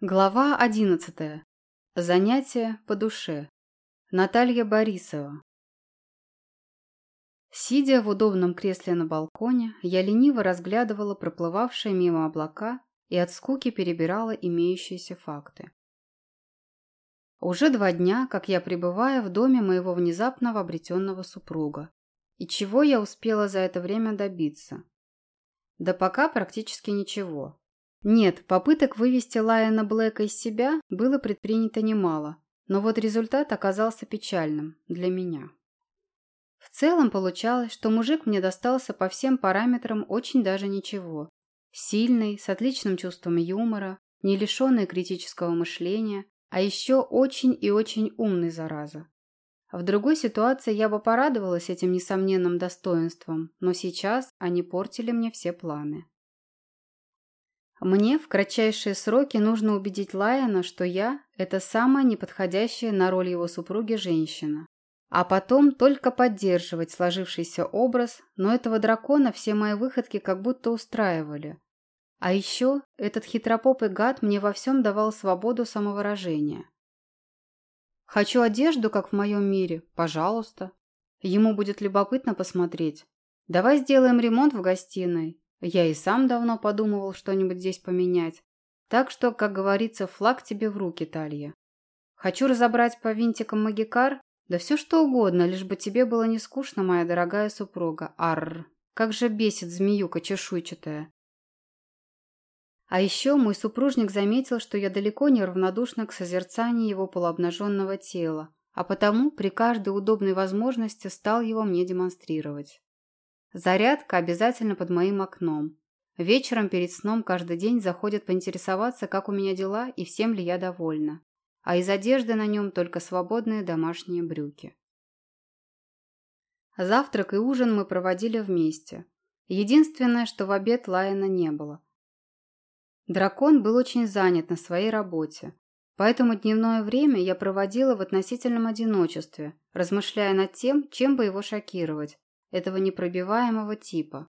Глава одиннадцатая. Занятие по душе. Наталья Борисова. Сидя в удобном кресле на балконе, я лениво разглядывала проплывавшие мимо облака и от скуки перебирала имеющиеся факты. Уже два дня, как я пребываю в доме моего внезапного обретенного супруга. И чего я успела за это время добиться? Да пока практически ничего. Нет, попыток вывести Лайена Блэка из себя было предпринято немало, но вот результат оказался печальным для меня. В целом получалось, что мужик мне достался по всем параметрам очень даже ничего. Сильный, с отличным чувством юмора, не лишенный критического мышления, а еще очень и очень умный, зараза. В другой ситуации я бы порадовалась этим несомненным достоинством, но сейчас они портили мне все планы. Мне в кратчайшие сроки нужно убедить Лайона, что я – это самая неподходящая на роль его супруги женщина. А потом только поддерживать сложившийся образ, но этого дракона все мои выходки как будто устраивали. А еще этот хитропопый гад мне во всем давал свободу самовыражения. Хочу одежду, как в моем мире? Пожалуйста. Ему будет любопытно посмотреть. Давай сделаем ремонт в гостиной. Я и сам давно подумывал что-нибудь здесь поменять. Так что, как говорится, флаг тебе в руки, Талья. Хочу разобрать по винтикам магикар? Да все что угодно, лишь бы тебе было не скучно, моя дорогая супруга. Арр, как же бесит змеюка чешуйчатая. А еще мой супружник заметил, что я далеко не равнодушна к созерцанию его полуобнаженного тела, а потому при каждой удобной возможности стал его мне демонстрировать. Зарядка обязательно под моим окном. Вечером перед сном каждый день заходят поинтересоваться, как у меня дела и всем ли я довольна. А из одежды на нем только свободные домашние брюки. Завтрак и ужин мы проводили вместе. Единственное, что в обед Лайена не было. Дракон был очень занят на своей работе, поэтому дневное время я проводила в относительном одиночестве, размышляя над тем, чем бы его шокировать, этого непробиваемого типа.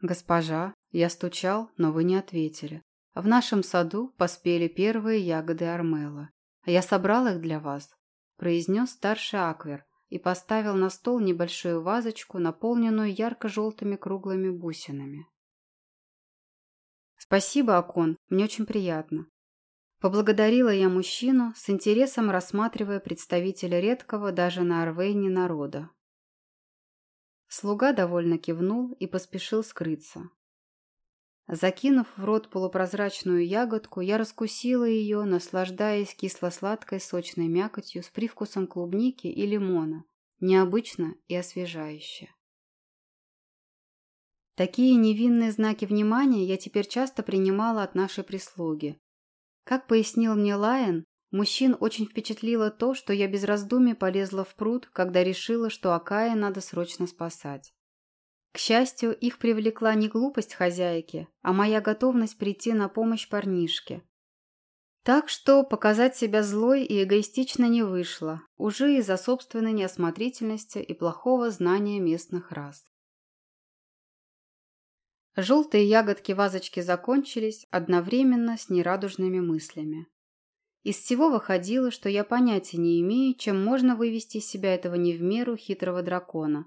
«Госпожа, я стучал, но вы не ответили. В нашем саду поспели первые ягоды Армела. Я собрал их для вас», – произнес старший Аквер и поставил на стол небольшую вазочку, наполненную ярко-желтыми круглыми бусинами. «Спасибо, Акон, мне очень приятно. Поблагодарила я мужчину, с интересом рассматривая представителя редкого даже на Арвейне народа. Слуга довольно кивнул и поспешил скрыться. Закинув в рот полупрозрачную ягодку, я раскусила ее, наслаждаясь кисло-сладкой сочной мякотью с привкусом клубники и лимона, необычно и освежающе. Такие невинные знаки внимания я теперь часто принимала от нашей прислуги, как пояснил мне Лайон, мужчин очень впечатлило то, что я без раздумий полезла в пруд, когда решила, что Акая надо срочно спасать. К счастью, их привлекла не глупость хозяйки, а моя готовность прийти на помощь парнишке. Так что показать себя злой и эгоистично не вышло, уже из-за собственной неосмотрительности и плохого знания местных рас. Желтые ягодки вазочки закончились одновременно с нерадужными мыслями. Из всего выходило, что я понятия не имею, чем можно вывести из себя этого не в меру хитрого дракона.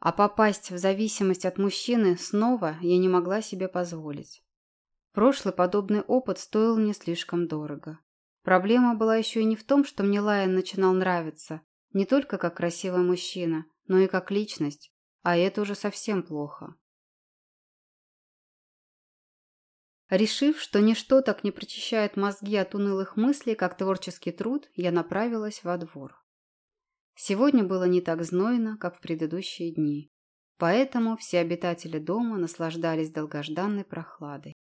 А попасть в зависимость от мужчины снова я не могла себе позволить. Прошлый подобный опыт стоил мне слишком дорого. Проблема была еще и не в том, что мне Лайон начинал нравиться, не только как красивый мужчина, но и как личность, а это уже совсем плохо. Решив, что ничто так не прочищает мозги от унылых мыслей, как творческий труд, я направилась во двор. Сегодня было не так знойно, как в предыдущие дни, поэтому все обитатели дома наслаждались долгожданной прохладой.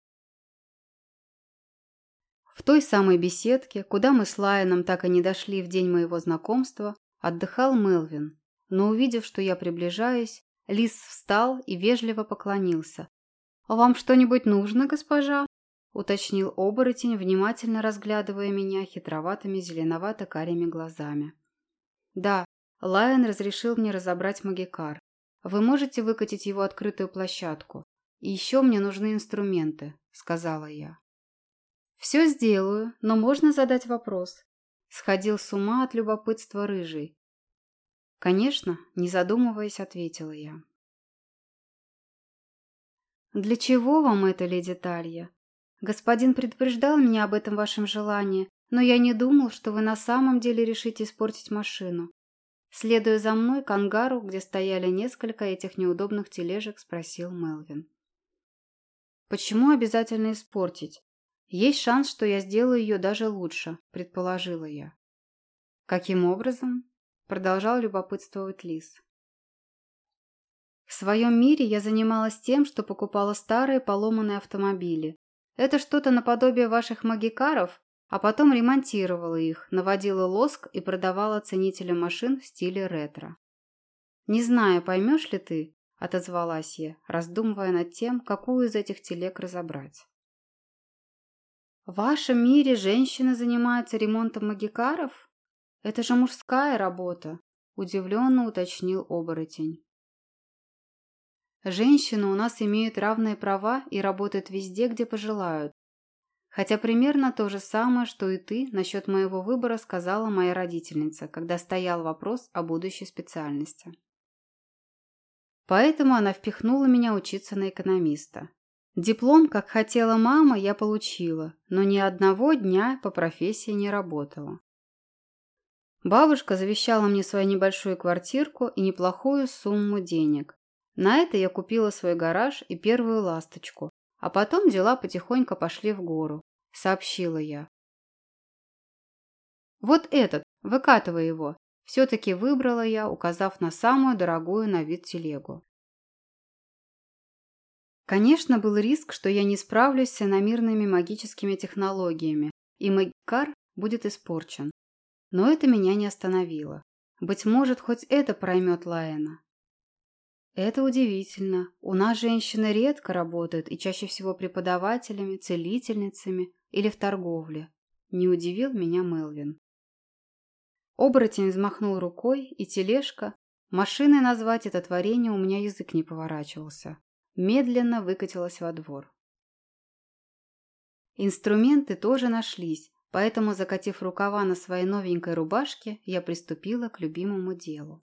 В той самой беседке, куда мы с Лайоном так и не дошли в день моего знакомства, отдыхал Мелвин, но увидев, что я приближаюсь, Лис встал и вежливо поклонился, «Вам что-нибудь нужно, госпожа?» – уточнил оборотень, внимательно разглядывая меня хитроватыми зеленовато-карими глазами. «Да, Лайон разрешил мне разобрать магикар. Вы можете выкатить его открытую площадку? И еще мне нужны инструменты», – сказала я. Все сделаю, но можно задать вопрос. Сходил с ума от любопытства рыжий. Конечно, не задумываясь, ответила я. Для чего вам это, леди Талья? Господин предупреждал меня об этом вашем желании, но я не думал, что вы на самом деле решите испортить машину. Следуя за мной к ангару, где стояли несколько этих неудобных тележек, спросил Мелвин. «Почему обязательно испортить? Есть шанс, что я сделаю ее даже лучше», – предположила я. «Каким образом?» – продолжал любопытствовать Лис. В своем мире я занималась тем, что покупала старые поломанные автомобили. Это что-то наподобие ваших магикаров, а потом ремонтировала их, наводила лоск и продавала ценителям машин в стиле ретро. «Не знаю, поймешь ли ты?» – отозвалась я, раздумывая над тем, какую из этих телег разобрать. «В вашем мире женщины занимаются ремонтом магикаров? Это же мужская работа», – удивленно уточнил оборотень. «Женщины у нас имеют равные права и работают везде, где пожелают, Хотя примерно то же самое, что и ты насчет моего выбора сказала моя родительница, когда стоял вопрос о будущей специальности. Поэтому она впихнула меня учиться на экономиста. Диплом, как хотела мама, я получила, но ни одного дня по профессии не работала. Бабушка завещала мне свою небольшую квартирку и неплохую сумму денег. На это я купила свой гараж и первую ласточку, а потом дела потихоньку пошли в гору сообщила я. «Вот этот, выкатывай его!» Все-таки выбрала я, указав на самую дорогую на вид телегу. Конечно, был риск, что я не справлюсь с иномирными магическими технологиями, и магикар будет испорчен. Но это меня не остановило. Быть может, хоть это проймет Лаэна. Это удивительно. У нас женщины редко работают и чаще всего преподавателями, целительницами или в торговле. Не удивил меня Мелвин. Оборотень взмахнул рукой, и тележка, машиной назвать это творение у меня язык не поворачивался, медленно выкатилась во двор. Инструменты тоже нашлись, поэтому, закатив рукава на своей новенькой рубашке, я приступила к любимому делу.